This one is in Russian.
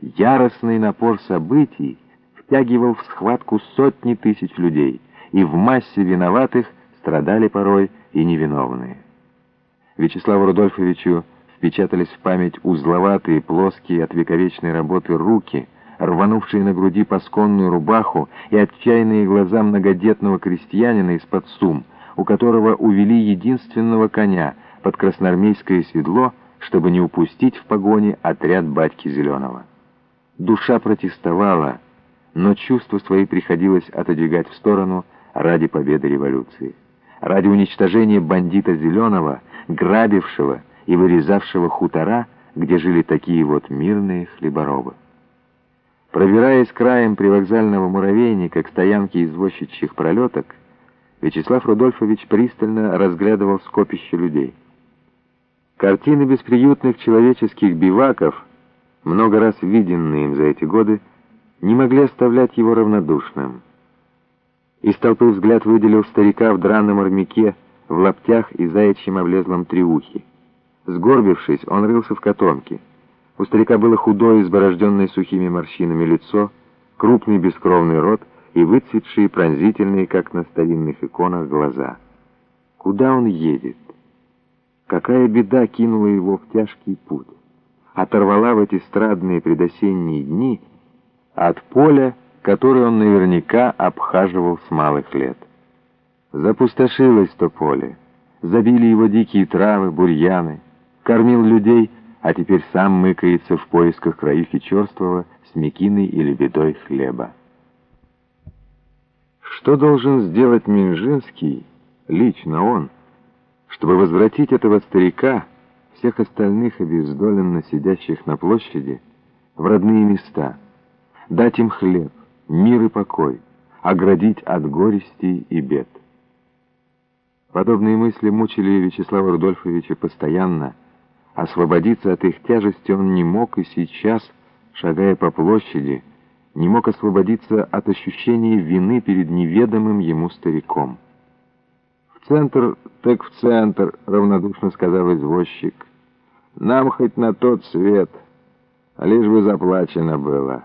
яростный напор событий втягивал в схватку сотни тысяч людей, и в массе виноватых страдали порой и невиновные. Вячеславу Рудольфовичу впечатались в память узловатые, плоские от вековечной работы руки, рванувшие на груди пасконную рубаху и отчаянные глаза многодетного крестьянина из-под сум, у которого увели единственного коня под красноармейское седло, чтобы не упустить в погоне отряд батьки Зеленого. Душа протестовала, но чувства свои приходилось отодвигать в сторону ради победы революции, ради уничтожения бандита Зеленого, грабившего и вырезавшего хутора, где жили такие вот мирные хлеборобы. Пробираясь краем привокзального муравейника к стоянке извозчичьих пролеток, Вячеслав Рудольфович пристально разглядывал скопище людей. Картины бесприютных человеческих биваков, много раз виденные им за эти годы, не могли оставлять его равнодушным. Из толпы взгляд выделил старика в драном армяке, в лаптях и заячьем облезлом триухе. Сгорбившись, он рылся в котомке. У старика было худое, изборожденное сухими морщинами лицо, крупный бескровный рот и выцветшие, пронзительные, как на старинных иконах, глаза. Куда он едет? Какая беда кинула его в тяжкий путь? Оторвала в эти страдные предосенние дни от поля, которое он наверняка обхаживал с малых лет. Запустошилось то поле, забили его дикие травы, бурьяны, кормил людей, а теперь сам мыкается в поисках краюхи черствого с мекиной или бедой хлеба. Что должен сделать Минжинский, лично он, чтобы возвратить этого старика, всех остальных обездоленно сидящих на площади, в родные места, дать им хлеб, мир и покой, оградить от горестей и бед? Подобные мысли мучили Вячеслава Рудольфовича постоянно. Освободиться от их тяжести он не мог и сейчас, шагая по площади, не мог освободиться от ощущения вины перед неведомым ему стариком. «В центр, так в центр», — равнодушно сказал извозчик. «Нам хоть на тот свет, лишь бы заплачено было».